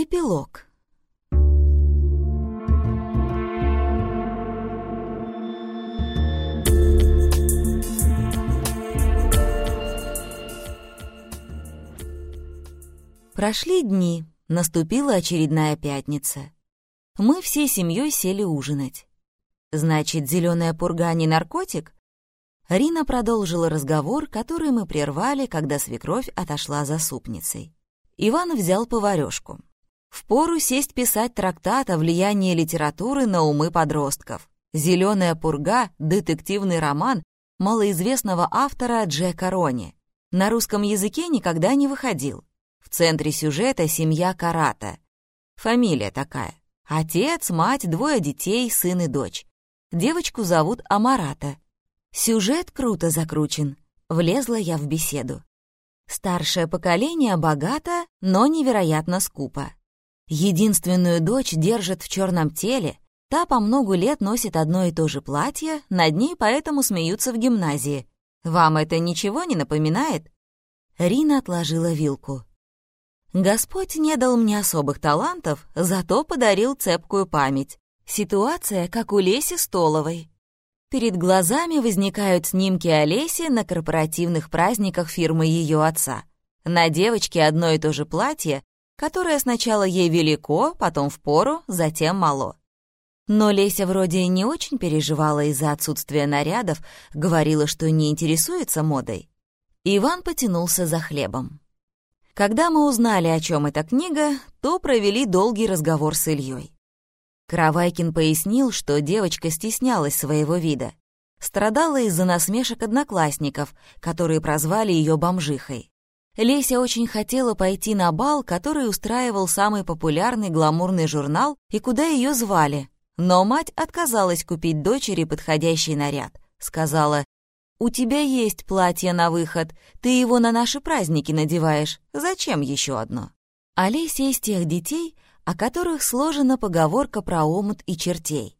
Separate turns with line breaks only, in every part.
Эпилог. Прошли дни, наступила очередная пятница. Мы всей семьей сели ужинать. Значит, зеленая пурга не наркотик? Рина продолжила разговор, который мы прервали, когда свекровь отошла за супницей. Иван взял поварёшку. Впору сесть писать трактат о влиянии литературы на умы подростков. «Зеленая пурга» — детективный роман малоизвестного автора Джека Рони. На русском языке никогда не выходил. В центре сюжета семья Карата. Фамилия такая. Отец, мать, двое детей, сын и дочь. Девочку зовут Амарата. Сюжет круто закручен. Влезла я в беседу. Старшее поколение богато, но невероятно скупо. Единственную дочь держит в черном теле, та по многу лет носит одно и то же платье, над ней поэтому смеются в гимназии. Вам это ничего не напоминает? Рина отложила вилку. Господь не дал мне особых талантов, зато подарил цепкую память. Ситуация, как у Леси Столовой. Перед глазами возникают снимки Олеси на корпоративных праздниках фирмы ее отца. На девочке одно и то же платье, которое сначала ей велико, потом в пору, затем мало. Но Леся вроде не очень переживала из-за отсутствия нарядов, говорила, что не интересуется модой. Иван потянулся за хлебом. Когда мы узнали, о чем эта книга, то провели долгий разговор с Ильей. Каравайкин пояснил, что девочка стеснялась своего вида. Страдала из-за насмешек одноклассников, которые прозвали ее бомжихой. Леся очень хотела пойти на бал, который устраивал самый популярный гламурный журнал и куда ее звали. Но мать отказалась купить дочери подходящий наряд. Сказала, «У тебя есть платье на выход, ты его на наши праздники надеваешь. Зачем еще одно?» Олеся из тех детей, о которых сложена поговорка про омут и чертей.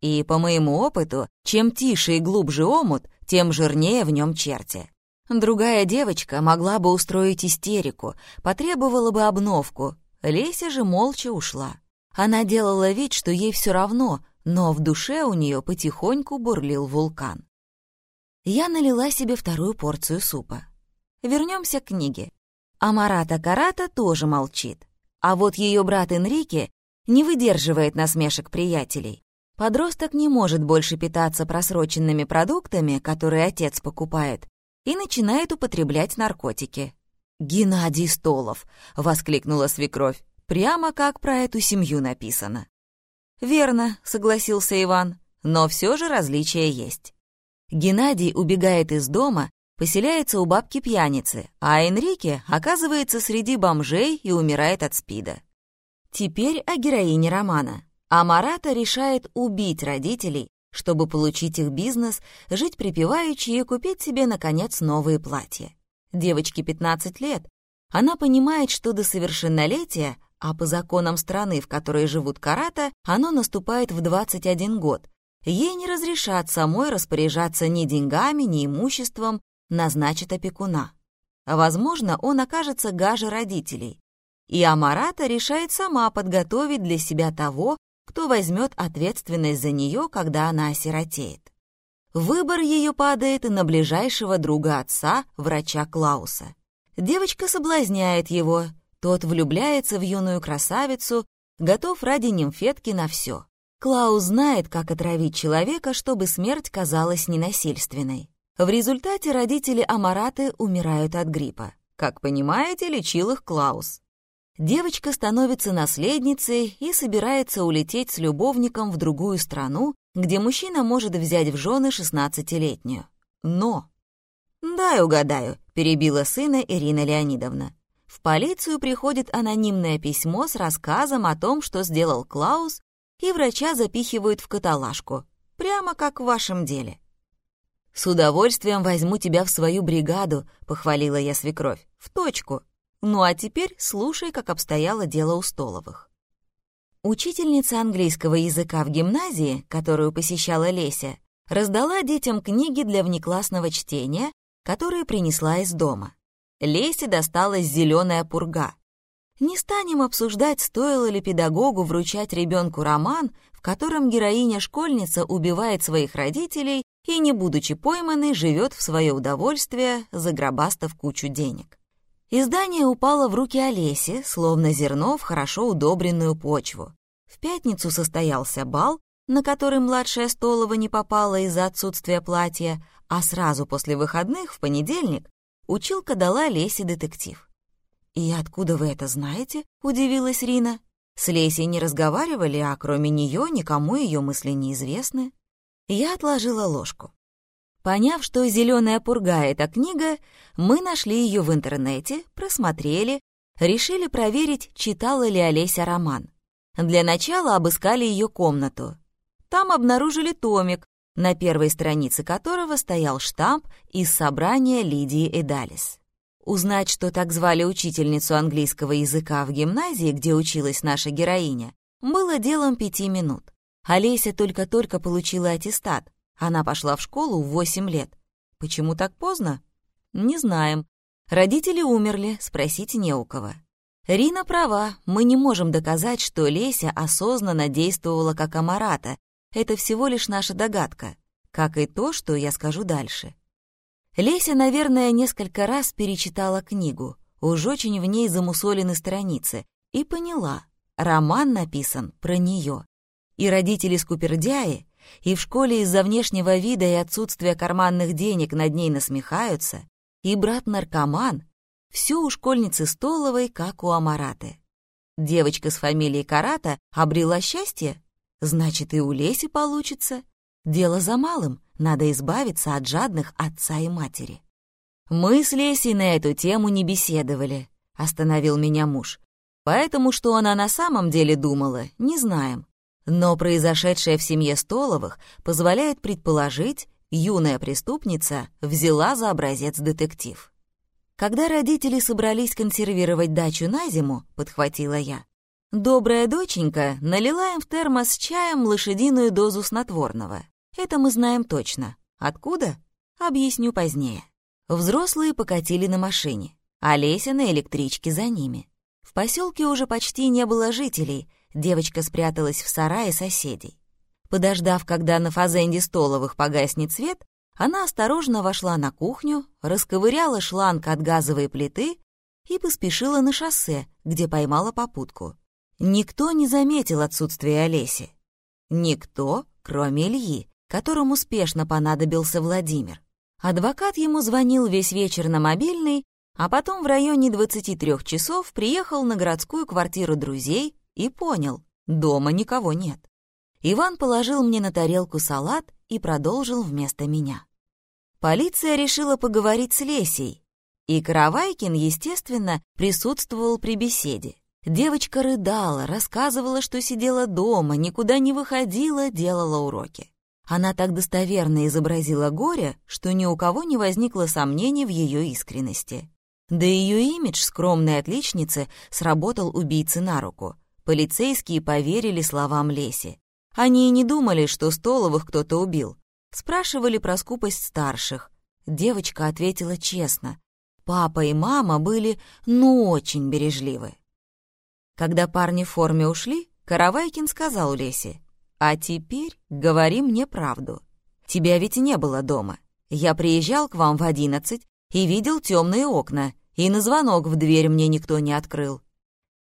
И по моему опыту, чем тише и глубже омут, тем жирнее в нем черти. Другая девочка могла бы устроить истерику, потребовала бы обновку. Леся же молча ушла. Она делала вид, что ей все равно, но в душе у нее потихоньку бурлил вулкан. Я налила себе вторую порцию супа. Вернемся к книге. Амарата Карата тоже молчит. А вот ее брат Энрике не выдерживает насмешек приятелей. Подросток не может больше питаться просроченными продуктами, которые отец покупает, и начинает употреблять наркотики. «Геннадий Столов!» — воскликнула свекровь. «Прямо как про эту семью написано». «Верно», — согласился Иван, «но все же различия есть». Геннадий убегает из дома поселяется у бабки-пьяницы, а Энрике оказывается среди бомжей и умирает от СПИДа. Теперь о героине романа. Амарата решает убить родителей, чтобы получить их бизнес, жить припеваючи и купить себе, наконец, новые платья. Девочке 15 лет. Она понимает, что до совершеннолетия, а по законам страны, в которой живут карата, оно наступает в 21 год, ей не разрешат самой распоряжаться ни деньгами, ни имуществом, назначит опекуна. Возможно, он окажется гаже родителей, и Амарата решает сама подготовить для себя того, кто возьмет ответственность за нее, когда она осиротеет. Выбор ее падает на ближайшего друга отца, врача Клауса. Девочка соблазняет его, тот влюбляется в юную красавицу, готов ради нимфетки на все. Клаус знает, как отравить человека, чтобы смерть казалась ненасильственной. В результате родители Амараты умирают от гриппа. Как понимаете, лечил их Клаус. Девочка становится наследницей и собирается улететь с любовником в другую страну, где мужчина может взять в жены 16-летнюю. Но... «Дай угадаю», — перебила сына Ирина Леонидовна. В полицию приходит анонимное письмо с рассказом о том, что сделал Клаус, и врача запихивают в каталажку, прямо как в вашем деле. «С удовольствием возьму тебя в свою бригаду», — похвалила я свекровь. «В точку. Ну а теперь слушай, как обстояло дело у Столовых». Учительница английского языка в гимназии, которую посещала Леся, раздала детям книги для внеклассного чтения, которые принесла из дома. Лесе досталась «Зеленая пурга». Не станем обсуждать, стоило ли педагогу вручать ребенку роман, в котором героиня-школьница убивает своих родителей и, не будучи пойманной, живет в свое удовольствие, загробастав кучу денег. Издание упало в руки Олеси, словно зерно в хорошо удобренную почву. В пятницу состоялся бал, на который младшая Столова не попала из-за отсутствия платья, а сразу после выходных, в понедельник, училка дала Лесе детектив. «И откуда вы это знаете?» — удивилась Рина. «С Лесей не разговаривали, а кроме нее никому ее мысли неизвестны». Я отложила ложку. Поняв, что «Зеленая пурга» — это книга, мы нашли ее в интернете, просмотрели, решили проверить, читала ли Олеся роман. Для начала обыскали ее комнату. Там обнаружили томик, на первой странице которого стоял штамп из собрания Лидии Эдалис. Узнать, что так звали учительницу английского языка в гимназии, где училась наша героиня, было делом пяти минут. Олеся только-только получила аттестат. Она пошла в школу в восемь лет. Почему так поздно? Не знаем. Родители умерли, спросить не у кого. Рина права, мы не можем доказать, что Леся осознанно действовала как Амарата. Это всего лишь наша догадка, как и то, что я скажу дальше. Леся, наверное, несколько раз перечитала книгу, уж очень в ней замусолены страницы, и поняла, роман написан про нее. И родители скупердяи, и в школе из-за внешнего вида и отсутствия карманных денег над ней насмехаются, и брат-наркоман, все у школьницы Столовой, как у Амараты. Девочка с фамилией Карата обрела счастье, значит, и у Леси получится. Дело за малым надо избавиться от жадных отца и матери. «Мы с Лесей на эту тему не беседовали», — остановил меня муж. «Поэтому, что она на самом деле думала, не знаем. Но произошедшее в семье Столовых позволяет предположить, юная преступница взяла за образец детектив». Когда родители собрались консервировать дачу на зиму, подхватила я, добрая доченька налила им в термос с чаем лошадиную дозу снотворного. Это мы знаем точно. Откуда? Объясню позднее. Взрослые покатили на машине, а Леся на электричке за ними. В поселке уже почти не было жителей, девочка спряталась в сарае соседей. Подождав, когда на фазенде столовых погаснет свет, она осторожно вошла на кухню, расковыряла шланг от газовой плиты и поспешила на шоссе, где поймала попутку. Никто не заметил отсутствия Олеси. Никто, кроме Ильи, которому спешно понадобился Владимир. Адвокат ему звонил весь вечер на мобильный, а потом в районе 23 часов приехал на городскую квартиру друзей и понял, дома никого нет. Иван положил мне на тарелку салат и продолжил вместо меня. Полиция решила поговорить с Лесей, и Каравайкин, естественно, присутствовал при беседе. Девочка рыдала, рассказывала, что сидела дома, никуда не выходила, делала уроки. Она так достоверно изобразила горе, что ни у кого не возникло сомнений в ее искренности. Да ее имидж скромной отличницы сработал убийце на руку. Полицейские поверили словам Леси. Они и не думали, что Столовых кто-то убил. Спрашивали про скупость старших. Девочка ответила честно. Папа и мама были, ну, очень бережливы. Когда парни в форме ушли, Каравайкин сказал Лесе, а теперь говори мне правду. Тебя ведь не было дома. Я приезжал к вам в одиннадцать и видел темные окна, и на звонок в дверь мне никто не открыл».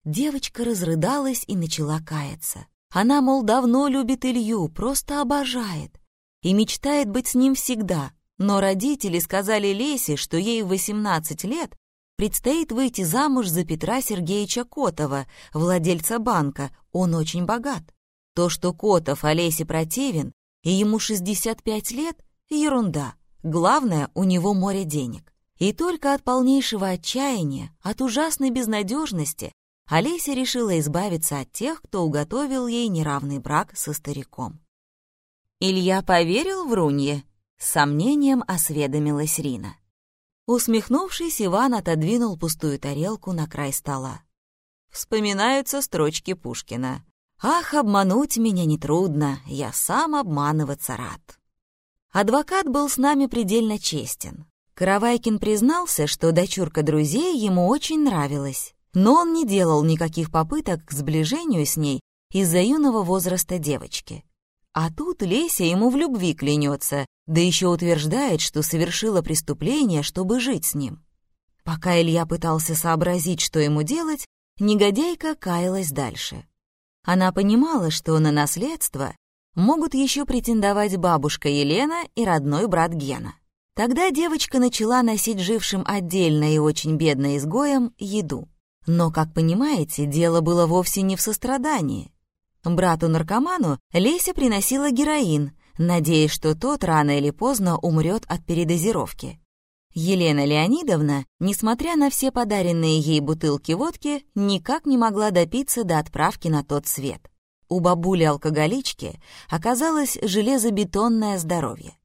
Девочка разрыдалась и начала каяться. Она, мол, давно любит Илью, просто обожает. И мечтает быть с ним всегда. Но родители сказали Лесе, что ей в 18 лет предстоит выйти замуж за Петра Сергеевича Котова, владельца банка, он очень богат. То, что Котов Олесе противен, и ему 65 лет — ерунда. Главное, у него море денег. И только от полнейшего отчаяния, от ужасной безнадежности Олеся решила избавиться от тех, кто уготовил ей неравный брак со стариком. Илья поверил в Рунье? С сомнением осведомилась Рина. Усмехнувшись, Иван отодвинул пустую тарелку на край стола. Вспоминаются строчки Пушкина. Ах, обмануть меня нетрудно, я сам обманываться рад. Адвокат был с нами предельно честен. Каравайкин признался, что дочурка друзей ему очень нравилась. Но он не делал никаких попыток к сближению с ней из-за юного возраста девочки. А тут Леся ему в любви клянется, да еще утверждает, что совершила преступление, чтобы жить с ним. Пока Илья пытался сообразить, что ему делать, негодяйка каялась дальше. Она понимала, что на наследство могут еще претендовать бабушка Елена и родной брат Гена. Тогда девочка начала носить жившим отдельно и очень бедно изгоем еду. Но, как понимаете, дело было вовсе не в сострадании. Брату-наркоману Леся приносила героин, надеясь, что тот рано или поздно умрет от передозировки. Елена Леонидовна, несмотря на все подаренные ей бутылки водки, никак не могла допиться до отправки на тот свет. У бабули-алкоголички оказалось железобетонное здоровье.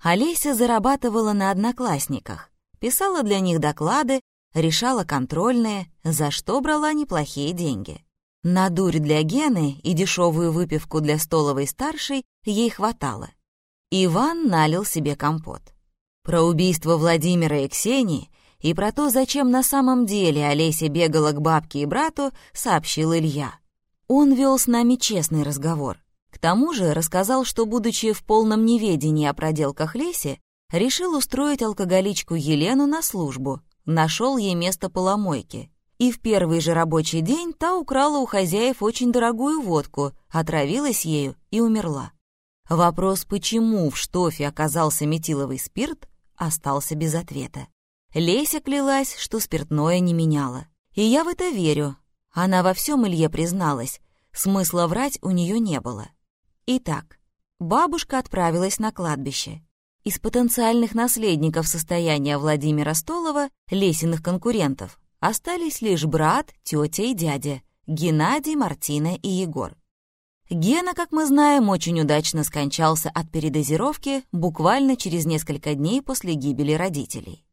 Олеся зарабатывала на одноклассниках, писала для них доклады, решала контрольные, за что брала неплохие деньги. На дурь для Гены и дешевую выпивку для столовой старшей ей хватало. Иван налил себе компот. Про убийство Владимира и Ксении и про то, зачем на самом деле Олеся бегала к бабке и брату, сообщил Илья. Он вел с нами честный разговор. К тому же рассказал, что, будучи в полном неведении о проделках Леси, решил устроить алкоголичку Елену на службу, нашел ей место поломойки и в первый же рабочий день та украла у хозяев очень дорогую водку, отравилась ею и умерла. Вопрос, почему в штофе оказался метиловый спирт, остался без ответа. Леся клялась, что спиртное не меняло. И я в это верю. Она во всем Илье призналась. Смысла врать у нее не было. Итак, бабушка отправилась на кладбище. Из потенциальных наследников состояния Владимира Столова, Лесиных конкурентов, Остались лишь брат, тетя и дядя, Геннадий, Мартина и Егор. Гена, как мы знаем, очень удачно скончался от передозировки буквально через несколько дней после гибели родителей.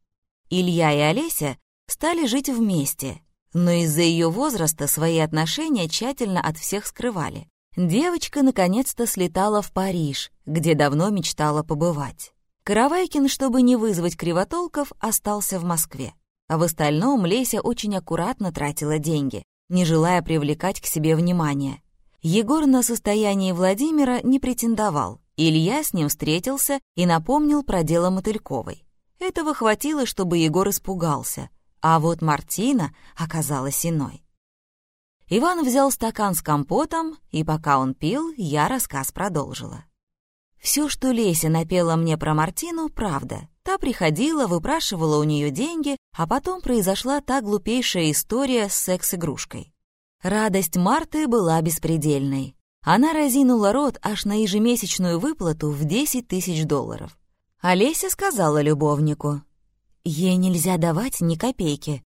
Илья и Олеся стали жить вместе, но из-за ее возраста свои отношения тщательно от всех скрывали. Девочка наконец-то слетала в Париж, где давно мечтала побывать. Каравайкин, чтобы не вызвать кривотолков, остался в Москве. А в остальном Леся очень аккуратно тратила деньги, не желая привлекать к себе внимание. Егор на состояние Владимира не претендовал. Илья с ним встретился и напомнил про дело Мотыльковой. Этого хватило, чтобы Егор испугался, а вот Мартина оказалась иной. Иван взял стакан с компотом, и пока он пил, я рассказ продолжила. Все, что Леся напела мне про Мартину, правда. Та приходила, выпрашивала у нее деньги, а потом произошла та глупейшая история с секс-игрушкой. Радость Марты была беспредельной. Она разинула рот аж на ежемесячную выплату в 10 тысяч долларов. Олеся сказала любовнику, «Ей нельзя давать ни копейки.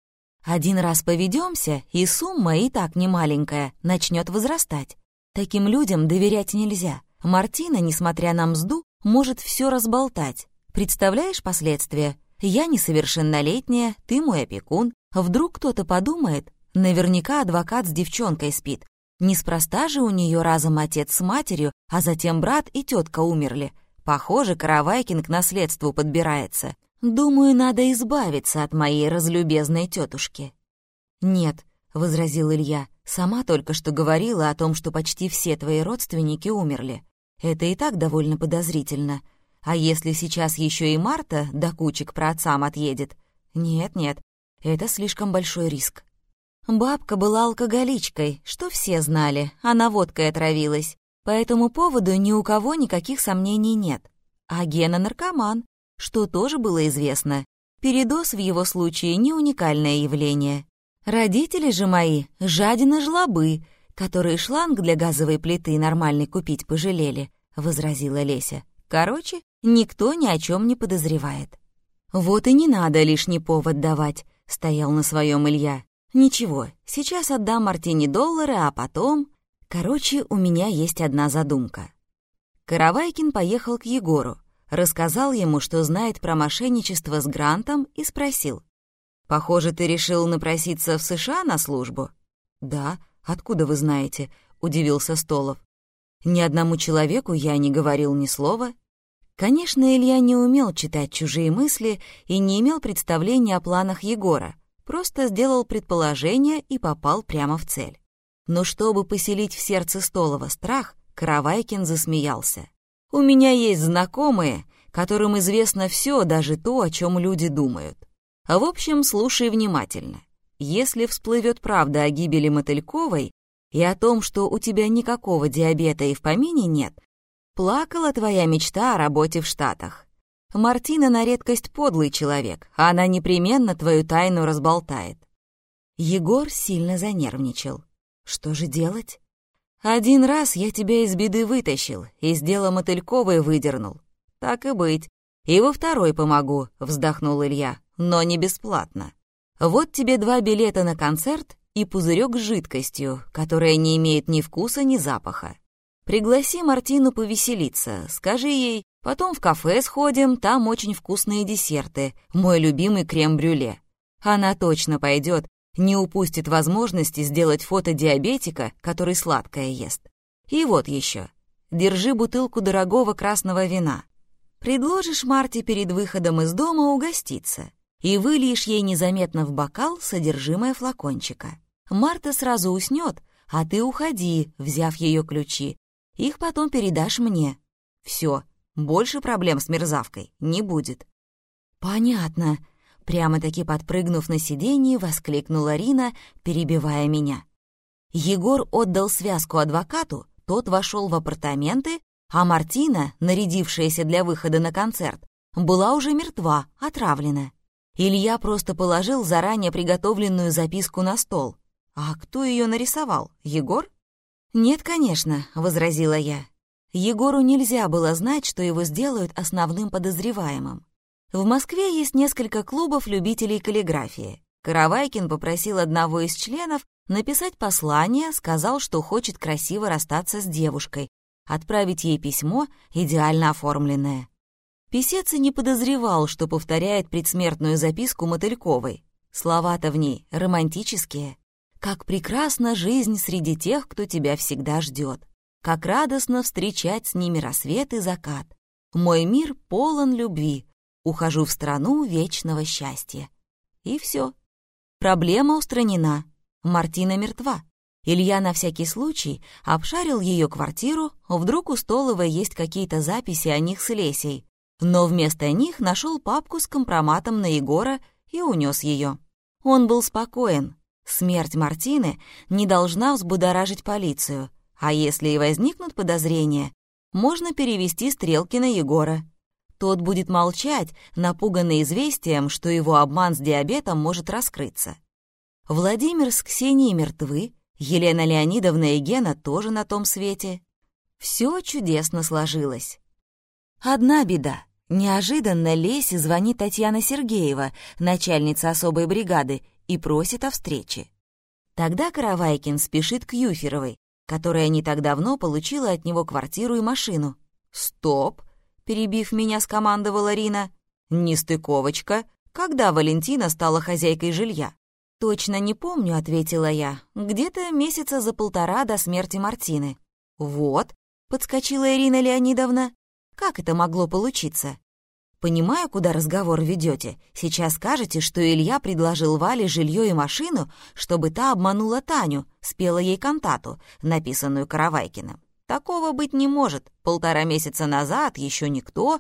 Один раз поведемся, и сумма, и так немаленькая, начнет возрастать. Таким людям доверять нельзя. Мартина, несмотря на мзду, может все разболтать. Представляешь последствия? Я несовершеннолетняя, ты мой опекун. Вдруг кто-то подумает, наверняка адвокат с девчонкой спит. Неспроста же у нее разом отец с матерью, а затем брат и тетка умерли. Похоже, Каравайкин к наследству подбирается. Думаю, надо избавиться от моей разлюбезной тетушки. «Нет», — возразил Илья, — «сама только что говорила о том, что почти все твои родственники умерли. Это и так довольно подозрительно. А если сейчас еще и Марта до кучек про отцам отъедет? Нет-нет, это слишком большой риск. Бабка была алкоголичкой, что все знали, она водкой отравилась. По этому поводу ни у кого никаких сомнений нет. А Гена наркоман, что тоже было известно. Передоз в его случае не уникальное явление. Родители же мои — жадины жлобы, которые шланг для газовой плиты нормальный купить пожалели, — возразила Леся. Короче, никто ни о чем не подозревает. «Вот и не надо лишний повод давать», — стоял на своем Илья. «Ничего, сейчас отдам Мартине доллары, а потом...» Короче, у меня есть одна задумка. Каравайкин поехал к Егору, рассказал ему, что знает про мошенничество с Грантом и спросил. «Похоже, ты решил напроситься в США на службу?» «Да, откуда вы знаете?» — удивился Столов. «Ни одному человеку я не говорил ни слова, Конечно, Илья не умел читать чужие мысли и не имел представления о планах Егора, просто сделал предположение и попал прямо в цель. Но чтобы поселить в сердце Столова страх, Каравайкин засмеялся. «У меня есть знакомые, которым известно все, даже то, о чем люди думают. А в общем, слушай внимательно. Если всплывет правда о гибели Мотыльковой и о том, что у тебя никакого диабета и в помине нет, плакала твоя мечта о работе в Штатах. Мартина на редкость подлый человек, а она непременно твою тайну разболтает. Егор сильно занервничал. Что же делать? Один раз я тебя из беды вытащил, из дела Мотыльковой выдернул. Так и быть. И во второй помогу, вздохнул Илья, но не бесплатно. Вот тебе два билета на концерт и пузырек с жидкостью, которая не имеет ни вкуса, ни запаха. Пригласи Мартину повеселиться, скажи ей, потом в кафе сходим, там очень вкусные десерты, мой любимый крем-брюле. Она точно пойдет, не упустит возможности сделать фото диабетика, который сладкое ест. И вот еще. Держи бутылку дорогого красного вина. Предложишь Марте перед выходом из дома угоститься и выльешь ей незаметно в бокал содержимое флакончика. Марта сразу уснет, а ты уходи, взяв ее ключи, их потом передашь мне. Все, больше проблем с мерзавкой не будет». «Понятно», — прямо-таки подпрыгнув на сиденье, воскликнула Рина, перебивая меня. Егор отдал связку адвокату, тот вошел в апартаменты, а Мартина, нарядившаяся для выхода на концерт, была уже мертва, отравлена. Илья просто положил заранее приготовленную записку на стол. А кто ее нарисовал? Егор? «Нет, конечно», — возразила я. Егору нельзя было знать, что его сделают основным подозреваемым. В Москве есть несколько клубов любителей каллиграфии. Каравайкин попросил одного из членов написать послание, сказал, что хочет красиво расстаться с девушкой, отправить ей письмо, идеально оформленное. Писец и не подозревал, что повторяет предсмертную записку Мотыльковой. Слова-то в ней романтические. Как прекрасна жизнь среди тех, кто тебя всегда ждет. Как радостно встречать с ними рассвет и закат. Мой мир полон любви. Ухожу в страну вечного счастья. И все. Проблема устранена. Мартина мертва. Илья на всякий случай обшарил ее квартиру, вдруг у Столовой есть какие-то записи о них с Лесей, но вместо них нашел папку с компроматом на Егора и унес ее. Он был спокоен, Смерть Мартины не должна взбудоражить полицию, а если и возникнут подозрения, можно перевести стрелки на Егора. Тот будет молчать, напуганный известием, что его обман с диабетом может раскрыться. Владимир с Ксенией мертвы, Елена Леонидовна и Гена тоже на том свете. Все чудесно сложилось. Одна беда. Неожиданно Лесе звонит Татьяна Сергеева, начальница особой бригады, и просит о встрече. Тогда Каравайкин спешит к Юферовой, которая не так давно получила от него квартиру и машину. «Стоп!» — перебив меня, скомандовала Рина. «Нестыковочка. Когда Валентина стала хозяйкой жилья?» «Точно не помню», — ответила я. «Где-то месяца за полтора до смерти Мартины». «Вот», — подскочила Ирина Леонидовна. «Как это могло получиться?» Понимаю, куда разговор ведете. Сейчас скажете, что Илья предложил Вале жилье и машину, чтобы та обманула Таню, спела ей кантату, написанную Каравайкиным. Такого быть не может. Полтора месяца назад еще никто...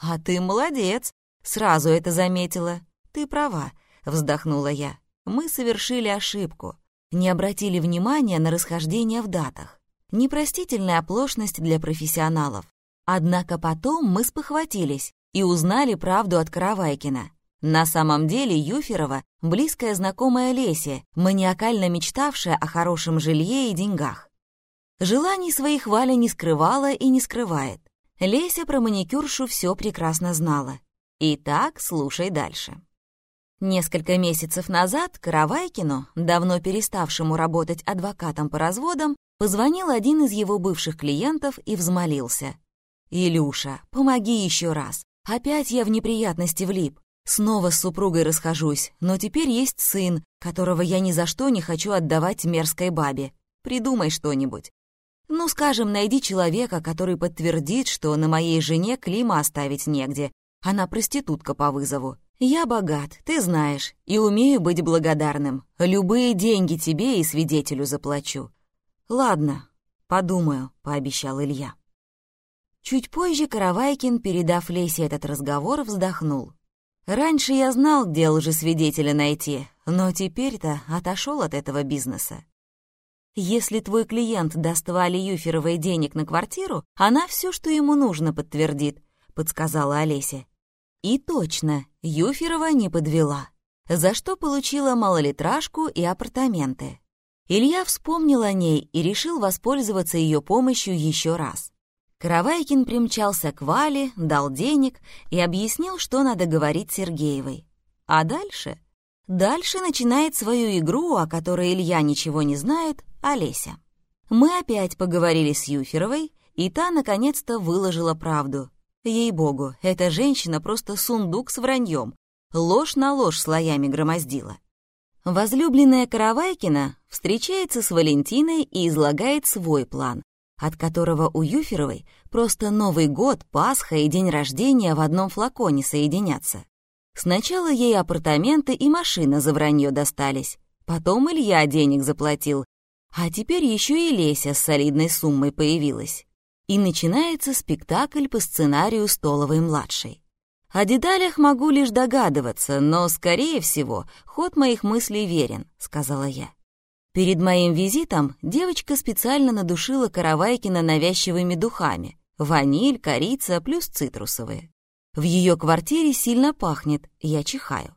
А ты молодец, сразу это заметила. Ты права, вздохнула я. Мы совершили ошибку. Не обратили внимания на расхождение в датах. Непростительная оплошность для профессионалов. Однако потом мы спохватились и узнали правду от Каравайкина. На самом деле Юферова — близкая знакомая Леся, маниакально мечтавшая о хорошем жилье и деньгах. Желаний своих Валя не скрывала и не скрывает. Леся про маникюршу все прекрасно знала. Итак, слушай дальше. Несколько месяцев назад Каравайкину, давно переставшему работать адвокатом по разводам, позвонил один из его бывших клиентов и взмолился. «Илюша, помоги еще раз. Опять я в неприятности влип. Снова с супругой расхожусь, но теперь есть сын, которого я ни за что не хочу отдавать мерзкой бабе. Придумай что-нибудь. Ну, скажем, найди человека, который подтвердит, что на моей жене Клима оставить негде. Она проститутка по вызову. «Я богат, ты знаешь, и умею быть благодарным. Любые деньги тебе и свидетелю заплачу». «Ладно, подумаю», — пообещал Илья. Чуть позже Каравайкин, передав Лесе этот разговор, вздохнул. «Раньше я знал, где лжесвидетеля найти, но теперь-то отошел от этого бизнеса. Если твой клиент даст Вале Юферовой денег на квартиру, она все, что ему нужно, подтвердит», — подсказала Олеся. И точно, Юферова не подвела, за что получила малолитражку и апартаменты. Илья вспомнил о ней и решил воспользоваться ее помощью еще раз. Каравайкин примчался к Вале, дал денег и объяснил, что надо говорить Сергеевой. А дальше? Дальше начинает свою игру, о которой Илья ничего не знает, Олеся. Мы опять поговорили с Юферовой, и та наконец-то выложила правду. Ей-богу, эта женщина просто сундук с враньем, ложь на ложь слоями громоздила. Возлюбленная Каравайкина встречается с Валентиной и излагает свой план, от которого у Юферовой просто Новый год, Пасха и день рождения в одном флаконе соединятся. Сначала ей апартаменты и машина за вранье достались, потом Илья денег заплатил, а теперь еще и Леся с солидной суммой появилась. И начинается спектакль по сценарию Столовой-младшей. О деталях могу лишь догадываться, но, скорее всего, ход моих мыслей верен, сказала я. Перед моим визитом девочка специально надушила Каравайкина навязчивыми духами. Ваниль, корица плюс цитрусовые. В ее квартире сильно пахнет, я чихаю.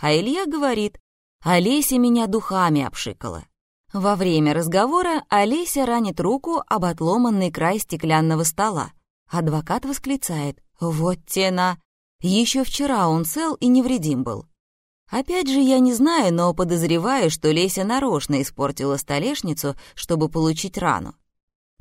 А Илья говорит, Олеся меня духами обшикала. Во время разговора Олеся ранит руку об отломанный край стеклянного стола. Адвокат восклицает «Вот тена!» Еще вчера он цел и невредим был. Опять же, я не знаю, но подозреваю, что Леся нарочно испортила столешницу, чтобы получить рану.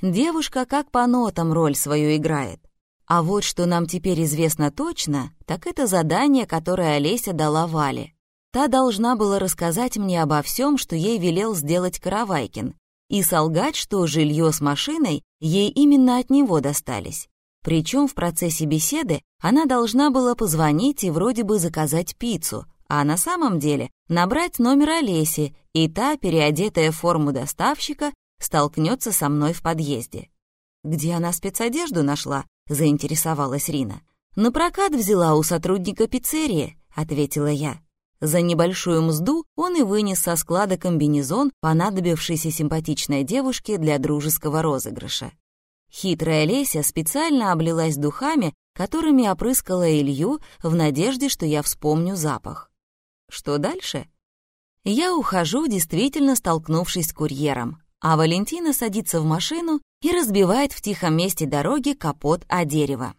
Девушка как по нотам роль свою играет. А вот что нам теперь известно точно, так это задание, которое Олеся дала Вале. Та должна была рассказать мне обо всем, что ей велел сделать Каравайкин, и солгать, что жилье с машиной ей именно от него достались. Причем в процессе беседы она должна была позвонить и вроде бы заказать пиццу, а на самом деле набрать номер Олеси, и та, переодетая в форму доставщика, столкнется со мной в подъезде. «Где она спецодежду нашла?» — заинтересовалась Рина. «На прокат взяла у сотрудника пиццерии», — ответила я. За небольшую мзду он и вынес со склада комбинезон, понадобившийся симпатичной девушке для дружеского розыгрыша. Хитрая Леся специально облилась духами, которыми опрыскала Илью в надежде, что я вспомню запах. Что дальше? Я ухожу, действительно столкнувшись с курьером, а Валентина садится в машину и разбивает в тихом месте дороги капот о дерево.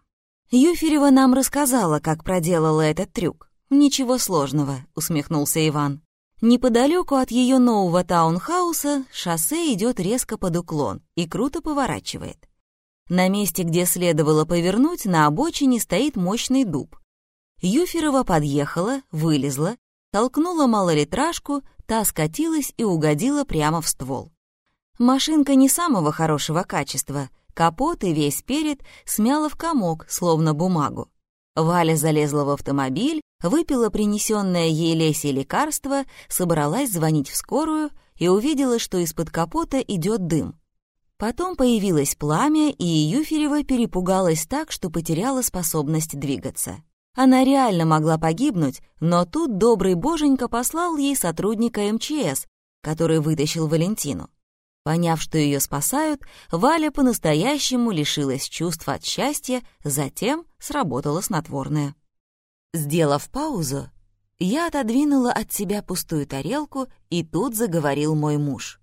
Юферева нам рассказала, как проделала этот трюк. «Ничего сложного», — усмехнулся Иван. Неподалеку от ее нового таунхауса шоссе идет резко под уклон и круто поворачивает. На месте, где следовало повернуть, на обочине стоит мощный дуб. Юферова подъехала, вылезла толкнула малолитражку, та скатилась и угодила прямо в ствол. Машинка не самого хорошего качества, капот и весь перед смяла в комок, словно бумагу. Валя залезла в автомобиль, выпила принесенное ей Лесе лекарство, собралась звонить в скорую и увидела, что из-под капота идет дым. Потом появилось пламя, и Юферева перепугалась так, что потеряла способность двигаться. Она реально могла погибнуть, но тут добрый боженька послал ей сотрудника МЧС, который вытащил Валентину. Поняв, что ее спасают, Валя по-настоящему лишилась чувства от счастья, затем сработала снотворное. Сделав паузу, я отодвинула от себя пустую тарелку, и тут заговорил мой муж.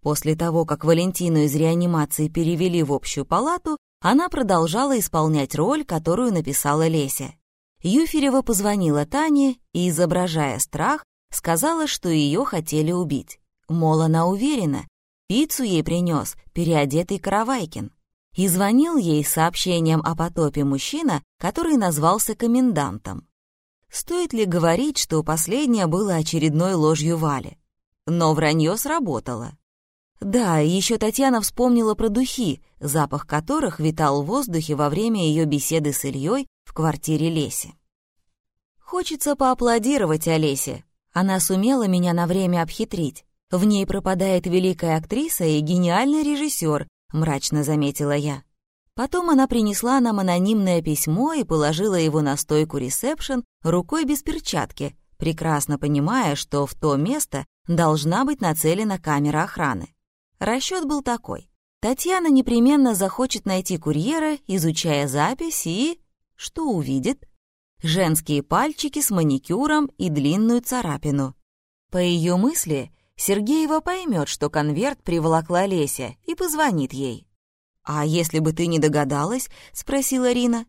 После того, как Валентину из реанимации перевели в общую палату, она продолжала исполнять роль, которую написала Леся. Юферева позвонила Тане и, изображая страх, сказала, что ее хотели убить. Мол, она уверена, пиццу ей принес переодетый Каравайкин. И звонил ей сообщением о потопе мужчина, который назвался комендантом. Стоит ли говорить, что последнее было очередной ложью Вали? Но вранье сработало. Да, еще Татьяна вспомнила про духи, запах которых витал в воздухе во время ее беседы с Ильей в квартире Леси. Хочется поаплодировать Олесе. Она сумела меня на время обхитрить. В ней пропадает великая актриса и гениальный режиссер, мрачно заметила я. Потом она принесла нам анонимное письмо и положила его на стойку ресепшн рукой без перчатки, прекрасно понимая, что в то место должна быть нацелена камера охраны. Расчет был такой. Татьяна непременно захочет найти курьера, изучая запись, и... Что увидит? женские пальчики с маникюром и длинную царапину. По ее мысли, Сергеева поймет, что конверт приволокла Леся, и позвонит ей. «А если бы ты не догадалась?» — спросила Рина.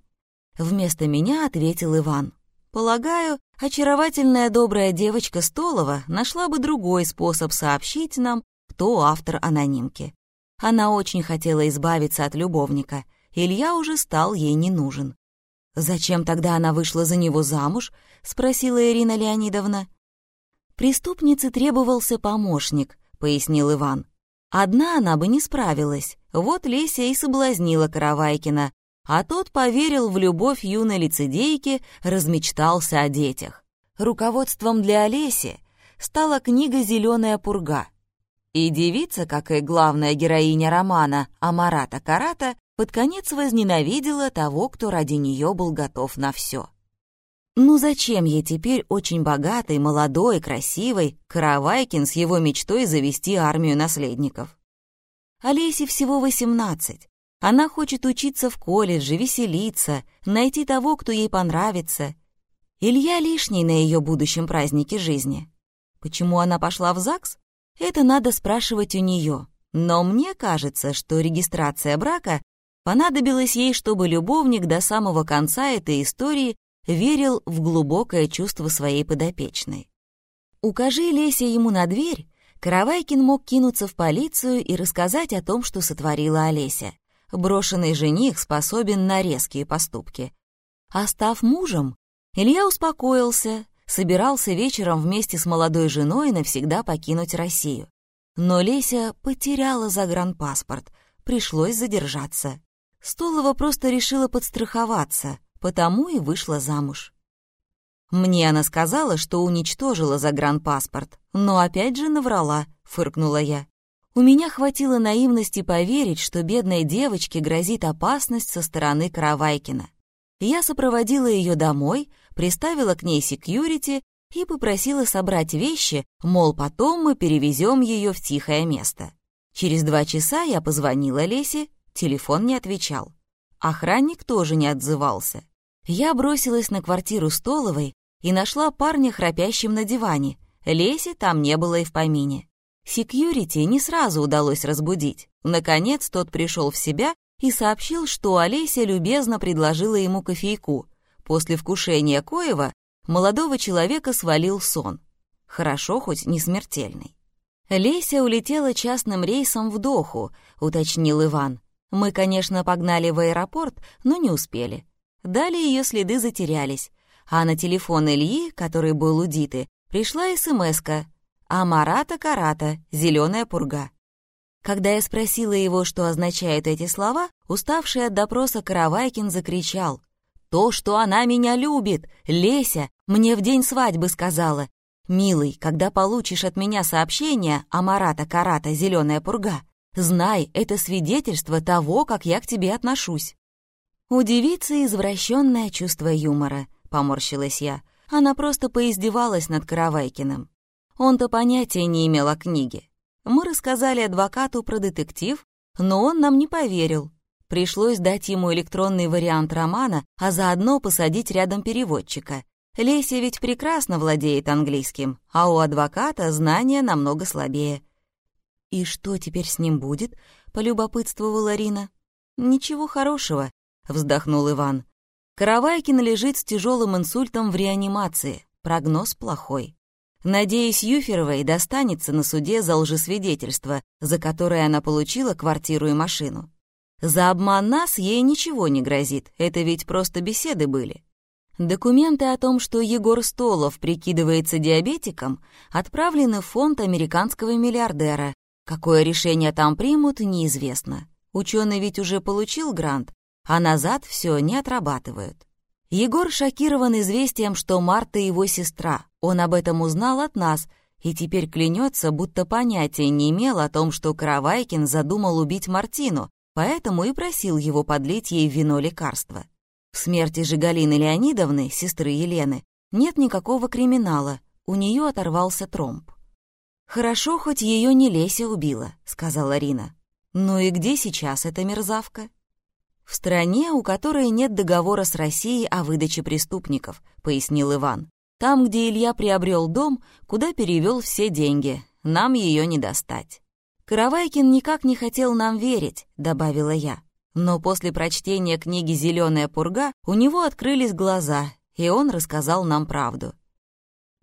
Вместо меня ответил Иван. «Полагаю, очаровательная добрая девочка Столова нашла бы другой способ сообщить нам, кто автор анонимки. Она очень хотела избавиться от любовника. Илья уже стал ей не нужен. «Зачем тогда она вышла за него замуж?» — спросила Ирина Леонидовна. «Преступнице требовался помощник», — пояснил Иван. «Одна она бы не справилась. Вот Леся и соблазнила Каравайкина, а тот поверил в любовь юной лицедейки, размечтался о детях. Руководством для Олеси стала книга «Зеленая пурга». И девица, как и главная героиня романа Амарата Карата, под конец возненавидела того, кто ради нее был готов на все. Ну зачем ей теперь очень богатый, молодой, красивый Каравайкин с его мечтой завести армию наследников? Олесе всего 18. Она хочет учиться в колледже, веселиться, найти того, кто ей понравится. Илья лишний на ее будущем празднике жизни. Почему она пошла в ЗАГС? Это надо спрашивать у нее. Но мне кажется, что регистрация брака Понадобилось ей, чтобы любовник до самого конца этой истории верил в глубокое чувство своей подопечной. Укажи Леся ему на дверь, Каравайкин мог кинуться в полицию и рассказать о том, что сотворила Олеся. Брошенный жених способен на резкие поступки. А став мужем, Илья успокоился, собирался вечером вместе с молодой женой навсегда покинуть Россию. Но Леся потеряла загранпаспорт, пришлось задержаться. Столова просто решила подстраховаться, потому и вышла замуж. Мне она сказала, что уничтожила загранпаспорт, но опять же наврала, фыркнула я. У меня хватило наивности поверить, что бедной девочке грозит опасность со стороны Каравайкина. Я сопроводила ее домой, приставила к ней секьюрити и попросила собрать вещи, мол, потом мы перевезем ее в тихое место. Через два часа я позвонила Лесе Телефон не отвечал. Охранник тоже не отзывался. Я бросилась на квартиру Столовой и нашла парня храпящим на диване. Леси там не было и в помине. Секьюрити не сразу удалось разбудить. Наконец тот пришел в себя и сообщил, что Олеся любезно предложила ему кофейку. После вкушения Коева молодого человека свалил сон. Хорошо, хоть не смертельный. «Леся улетела частным рейсом в Доху», — уточнил Иван. Мы, конечно, погнали в аэропорт, но не успели. Далее ее следы затерялись, а на телефон Ильи, который был у Диты, пришла СМС-ка «Амарата Карата, зеленая пурга». Когда я спросила его, что означают эти слова, уставший от допроса Каравайкин закричал. «То, что она меня любит! Леся! Мне в день свадьбы сказала! Милый, когда получишь от меня сообщение «Амарата Карата, зеленая пурга», Знай, это свидетельство того, как я к тебе отношусь». «У девицы извращенное чувство юмора», — поморщилась я. Она просто поиздевалась над Каравайкиным. Он-то понятия не имел о книге. Мы рассказали адвокату про детектив, но он нам не поверил. Пришлось дать ему электронный вариант романа, а заодно посадить рядом переводчика. Леся ведь прекрасно владеет английским, а у адвоката знания намного слабее. «И что теперь с ним будет?» — полюбопытствовала Рина. «Ничего хорошего», — вздохнул Иван. «Каравайкин лежит с тяжелым инсультом в реанимации. Прогноз плохой. Надеюсь, Юферовой достанется на суде за лжесвидетельство, за которое она получила квартиру и машину. За обман нас ей ничего не грозит, это ведь просто беседы были. Документы о том, что Егор Столов прикидывается диабетиком, отправлены в фонд американского миллиардера, Какое решение там примут, неизвестно. Ученый ведь уже получил грант, а назад все не отрабатывают. Егор шокирован известием, что Марта его сестра. Он об этом узнал от нас и теперь клянется, будто понятия не имел о том, что Каравайкин задумал убить Мартину, поэтому и просил его подлить ей вино лекарства. В смерти же Галины Леонидовны, сестры Елены, нет никакого криминала, у нее оторвался тромб. «Хорошо, хоть ее не Леся убила», — сказала Рина. «Ну и где сейчас эта мерзавка?» «В стране, у которой нет договора с Россией о выдаче преступников», — пояснил Иван. «Там, где Илья приобрел дом, куда перевел все деньги. Нам ее не достать». «Каравайкин никак не хотел нам верить», — добавила я. Но после прочтения книги «Зеленая пурга» у него открылись глаза, и он рассказал нам правду.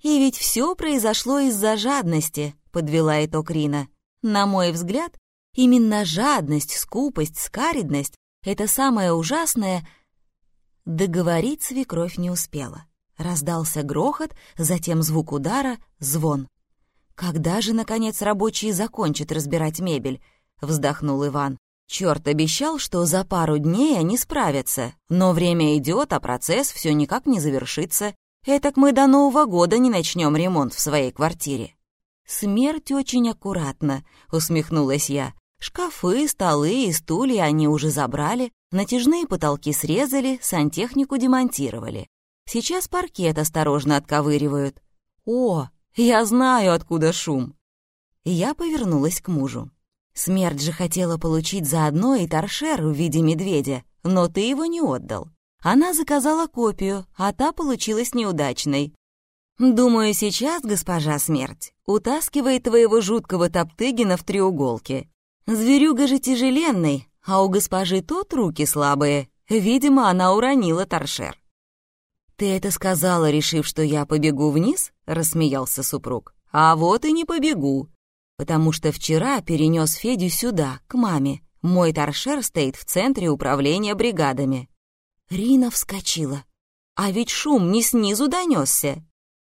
«И ведь все произошло из-за жадности», — подвела итог Рина. «На мой взгляд, именно жадность, скупость, скаридность это самое ужасное... Договорить свекровь не успела. Раздался грохот, затем звук удара, звон. «Когда же, наконец, рабочие закончат разбирать мебель?» — вздохнул Иван. «Черт обещал, что за пару дней они справятся, но время идет, а процесс все никак не завершится. Этак мы до Нового года не начнем ремонт в своей квартире». «Смерть очень аккуратно», — усмехнулась я. Шкафы, столы и стулья они уже забрали, натяжные потолки срезали, сантехнику демонтировали. Сейчас паркет осторожно отковыривают. «О, я знаю, откуда шум!» Я повернулась к мужу. Смерть же хотела получить заодно и торшер в виде медведя, но ты его не отдал. Она заказала копию, а та получилась неудачной. Думаю, сейчас госпожа Смерть утаскивает твоего жуткого Топтыгина в треуголке. Зверюга же тяжеленный, а у госпожи тот руки слабые. Видимо, она уронила торшер. «Ты это сказала, решив, что я побегу вниз?» — рассмеялся супруг. «А вот и не побегу, потому что вчера перенес Федю сюда, к маме. Мой торшер стоит в центре управления бригадами». Рина вскочила. «А ведь шум не снизу донесся.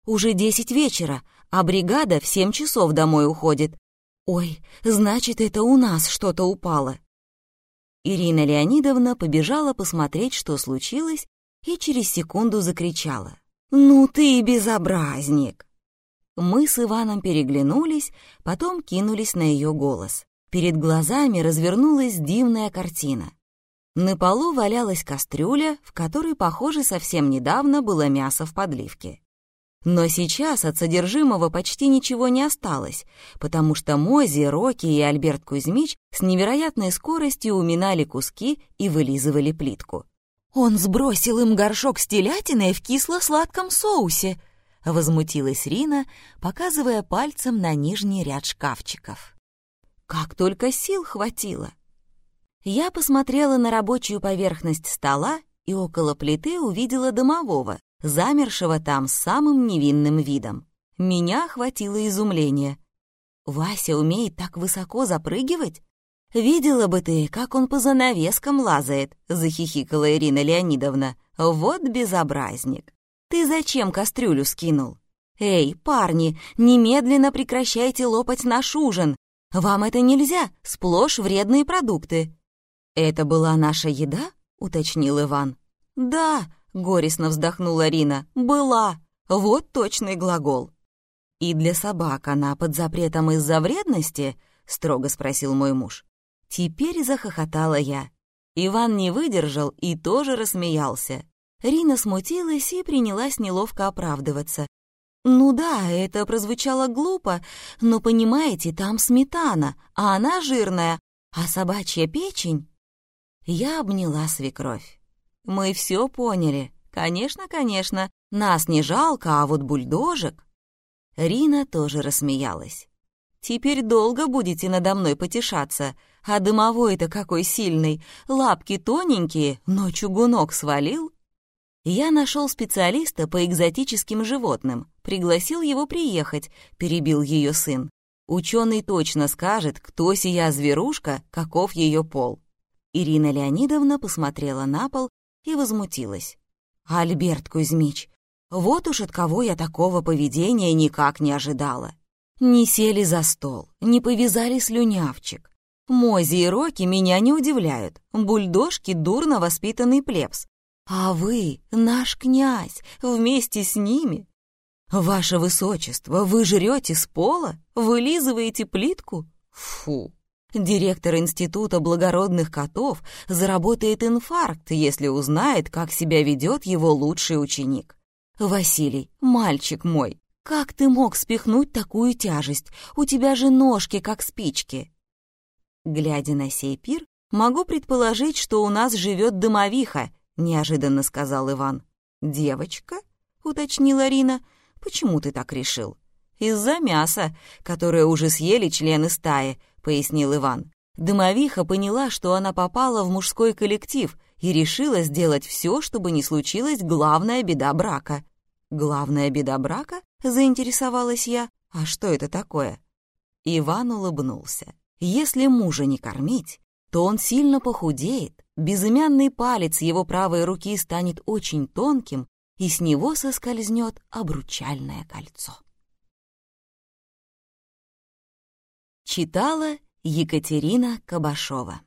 Уже десять вечера, а бригада в семь часов домой уходит. «Ой, значит, это у нас что-то упало». Ирина Леонидовна побежала посмотреть, что случилось, и через секунду закричала. «Ну ты безобразник!» Мы с Иваном переглянулись, потом кинулись на ее голос. Перед глазами развернулась дивная картина. На полу валялась кастрюля, в которой, похоже, совсем недавно было мясо в подливке. Но сейчас от содержимого почти ничего не осталось, потому что Мози, Рокки и Альберт Кузьмич с невероятной скоростью уминали куски и вылизывали плитку. «Он сбросил им горшок с телятиной в кисло-сладком соусе», — возмутилась Рина, показывая пальцем на нижний ряд шкафчиков. «Как только сил хватило!» Я посмотрела на рабочую поверхность стола и около плиты увидела домового, замершего там самым невинным видом. Меня охватило изумление. «Вася умеет так высоко запрыгивать? Видела бы ты, как он по занавескам лазает», — захихикала Ирина Леонидовна. «Вот безобразник! Ты зачем кастрюлю скинул? Эй, парни, немедленно прекращайте лопать наш ужин! Вам это нельзя, сплошь вредные продукты!» «Это была наша еда?» — уточнил Иван. «Да», Горестно вздохнула Рина. «Была! Вот точный глагол!» «И для собак она под запретом из-за вредности?» — строго спросил мой муж. Теперь захохотала я. Иван не выдержал и тоже рассмеялся. Рина смутилась и принялась неловко оправдываться. «Ну да, это прозвучало глупо, но, понимаете, там сметана, а она жирная, а собачья печень...» Я обняла свекровь. Мы все поняли. Конечно, конечно, нас не жалко, а вот бульдожек. Рина тоже рассмеялась. Теперь долго будете надо мной потешаться, а дымовой-то какой сильный, лапки тоненькие, но чугунок свалил. Я нашел специалиста по экзотическим животным, пригласил его приехать, перебил ее сын. Ученый точно скажет, кто сия зверушка, каков ее пол. Ирина Леонидовна посмотрела на пол и возмутилась. «Альберт Кузьмич, вот уж от кого я такого поведения никак не ожидала. Не сели за стол, не повязали слюнявчик. Мози и Роки меня не удивляют. Бульдожки — дурно воспитанный плебс. А вы, наш князь, вместе с ними? Ваше высочество, вы жрете с пола? Вылизываете плитку? Фу! Директор Института благородных котов заработает инфаркт, если узнает, как себя ведет его лучший ученик. Василий, мальчик мой, как ты мог спихнуть такую тяжесть? У тебя же ножки, как спички. Глядя на сей пир, могу предположить, что у нас живет домовиха, неожиданно сказал Иван. Девочка? уточнила Рина. Почему ты так решил? Из-за мяса, которое уже съели члены стаи, пояснил Иван. Домовиха поняла, что она попала в мужской коллектив и решила сделать все, чтобы не случилась главная беда брака. «Главная беда брака?» — заинтересовалась я. «А что это такое?» Иван улыбнулся. «Если мужа не кормить, то он сильно похудеет, безымянный палец его правой руки станет очень тонким, и с него соскользнет обручальное кольцо». Читала Екатерина Кабашова